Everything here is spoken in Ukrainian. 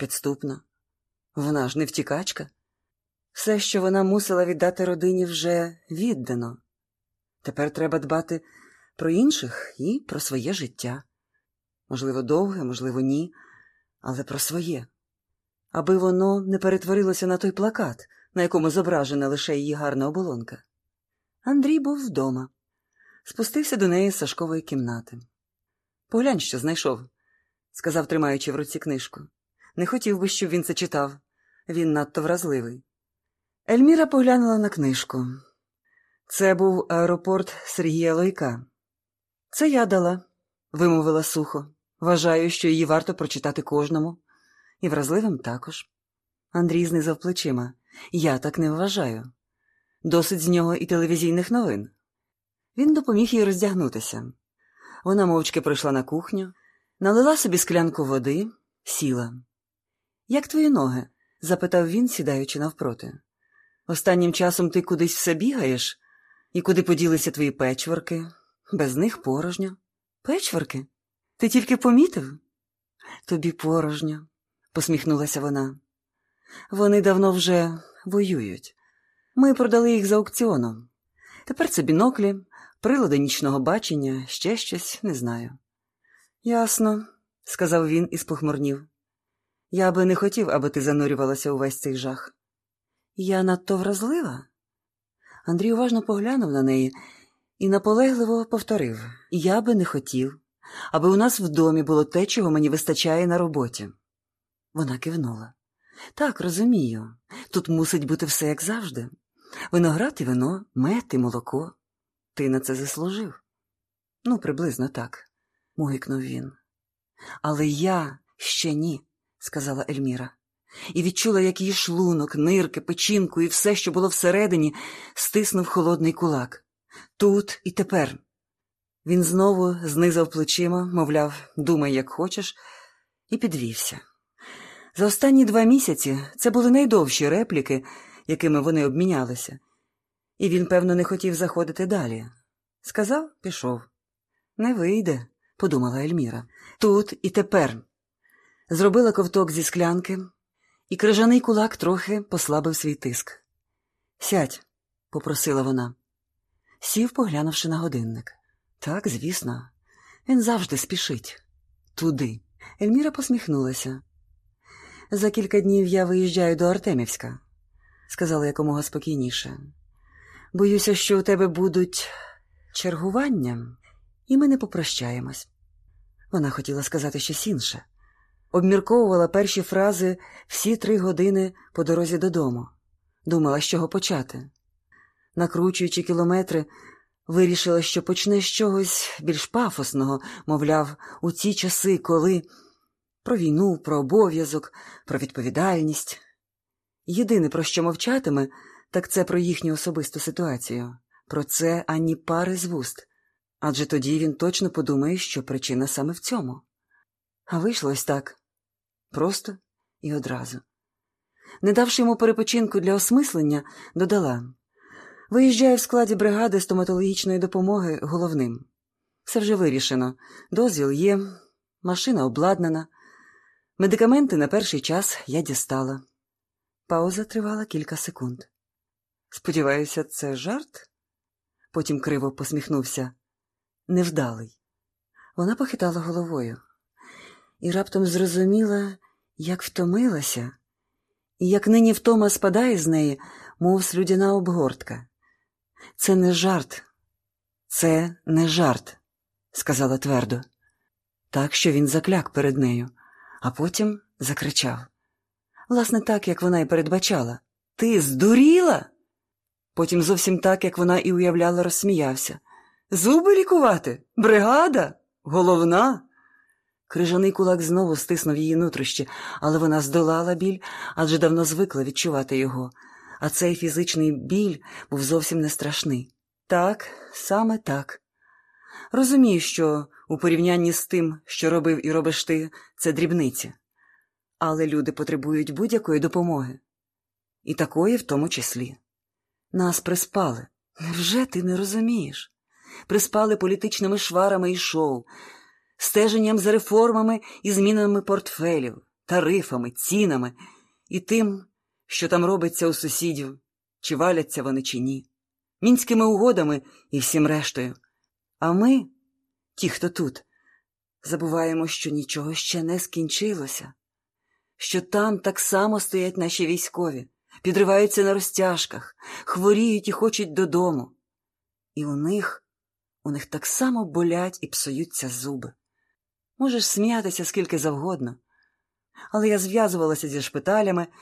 підступна. Вона ж не втікачка. Все, що вона мусила віддати родині, вже віддано. Тепер треба дбати про інших і про своє життя. Можливо, довге, можливо, ні, але про своє. Аби воно не перетворилося на той плакат, на якому зображена лише її гарна оболонка. Андрій був вдома, спустився до неї з Сашкової кімнати. Поглянь, що знайшов, сказав, тримаючи в руці книжку. Не хотів би, щоб він це читав. Він надто вразливий. Ельміра поглянула на книжку. Це був аеропорт Сергія Лойка. Це я дала, вимовила сухо. Вважаю, що її варто прочитати кожному, і вразливим також. Андрій знизав плечима. Я так не вважаю. Досить з нього і телевізійних новин. Він допоміг їй роздягнутися. Вона мовчки пройшла на кухню, налила собі склянку води, сіла. Як твої ноги? запитав він, сідаючи навпроти. Останнім часом ти кудись все бігаєш, і куди поділися твої печворки? Без них порожньо. Печворки? Ти тільки помітив? Тобі порожньо, посміхнулася вона. Вони давно вже воюють. Ми продали їх за аукціоном. Тепер це біноклі, прилади нічного бачення, ще щось не знаю. Ясно, сказав він і спохмурнів. Я би не хотів, аби ти занурювалася увесь цей жах. Я надто вразлива. Андрій уважно поглянув на неї і наполегливо повторив Я би не хотів, аби у нас в домі було те, чого мені вистачає на роботі. Вона кивнула. Так, розумію. Тут мусить бути все як завжди. Виноград і вино, мед і молоко. Ти на це заслужив. Ну, приблизно так, мугикнув він. Але я ще ні, сказала Ельміра, і відчула, як її шлунок, нирки, печінку і все, що було всередині, стиснув холодний кулак. Тут і тепер. Він знову знизав плечима, мовляв, думай, як хочеш, і підвівся. За останні два місяці це були найдовші репліки, якими вони обмінялися, і він, певно, не хотів заходити далі. Сказав, пішов. Не вийде, подумала Ельміра. Тут і тепер. Зробила ковток зі склянки, і крижаний кулак трохи послабив свій тиск. Сядь, попросила вона. Сів, поглянувши на годинник. Так, звісно, він завжди спішить. Туди. Ельміра посміхнулася. За кілька днів я виїжджаю до Артемівська, сказала якомога спокійніше. Боюся, що у тебе будуть чергування, і ми не попрощаємось. Вона хотіла сказати щось інше. Обмірковувала перші фрази всі три години по дорозі додому. Думала, з чого почати. Накручуючи кілометри, вирішила, що почне з чогось більш пафосного, мовляв, у ті часи, коли про війну, про обов'язок, про відповідальність. Єдине, про що мовчатиме, так це про їхню особисту ситуацію. Про це ані пари з вуст. Адже тоді він точно подумає, що причина саме в цьому. А вийшло ось так просто і одразу. Не давши йому перепочинку для осмислення, додала виїжджаю в складі бригади стоматологічної допомоги головним. Все вже вирішено. Дозвіл є, машина обладнана. Медикаменти на перший час я дістала. Пауза тривала кілька секунд. Сподіваюся, це жарт? Потім криво посміхнувся. Невдалий. Вона похитала головою і раптом зрозуміла, як втомилася, і як нині втома спадає з неї, мов слюдяна обгортка. Це не жарт, це не жарт, сказала твердо, так що він закляк перед нею а потім закричав. Власне, так, як вона й передбачала. Ти здуріла? Потім зовсім так, як вона і уявляла, розсміявся. Зуби лікувати? Бригада? Головна? Крижаний кулак знову стиснув її нутрощі, але вона здолала біль, адже давно звикла відчувати його, а цей фізичний біль був зовсім не страшний. Так, саме так. Розумію, що у порівнянні з тим, що робив і робиш ти, це дрібниці. Але люди потребують будь-якої допомоги. І такої в тому числі. Нас приспали. Невже ти не розумієш? Приспали політичними шварами і шоу, стеженням за реформами і змінами портфелів. тарифами, цінами і тим, що там робиться у сусідів, чи валяться вони, чи ні, мінськими угодами і всім рештою. А ми, ті, хто тут, забуваємо, що нічого ще не скінчилося, що там так само стоять наші військові, підриваються на розтяжках, хворіють і хочуть додому. І у них, у них так само болять і псуються зуби. Можеш сміятися скільки завгодно. Але я зв'язувалася зі шпиталями